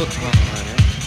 Tutma onları.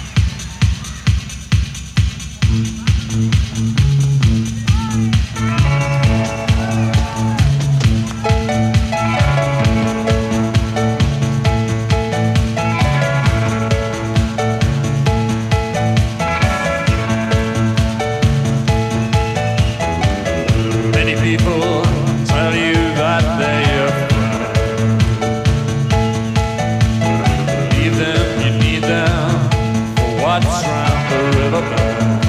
watch round the riverbank.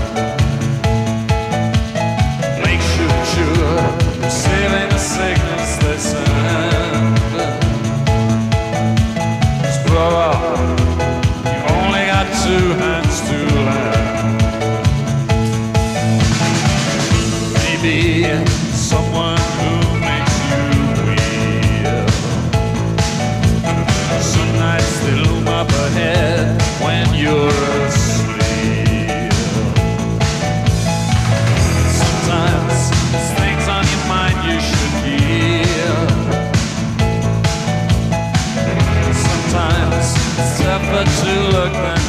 to look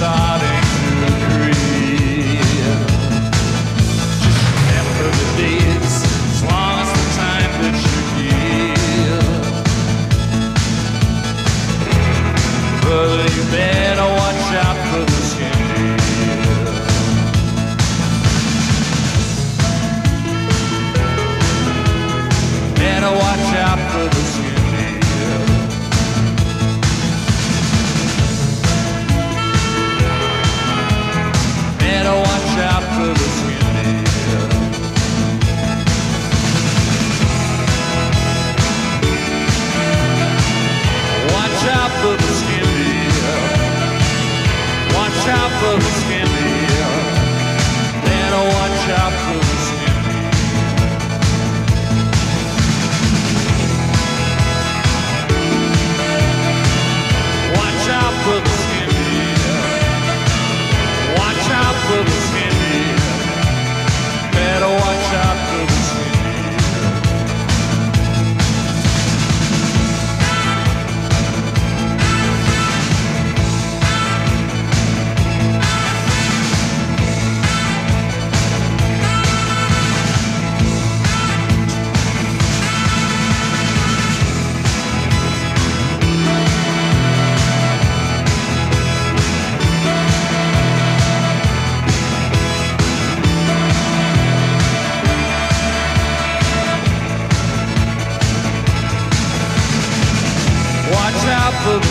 starting to creep. Just remember the dates, as long as the time that you you better watch out for the out for the skinny. Watch out for the for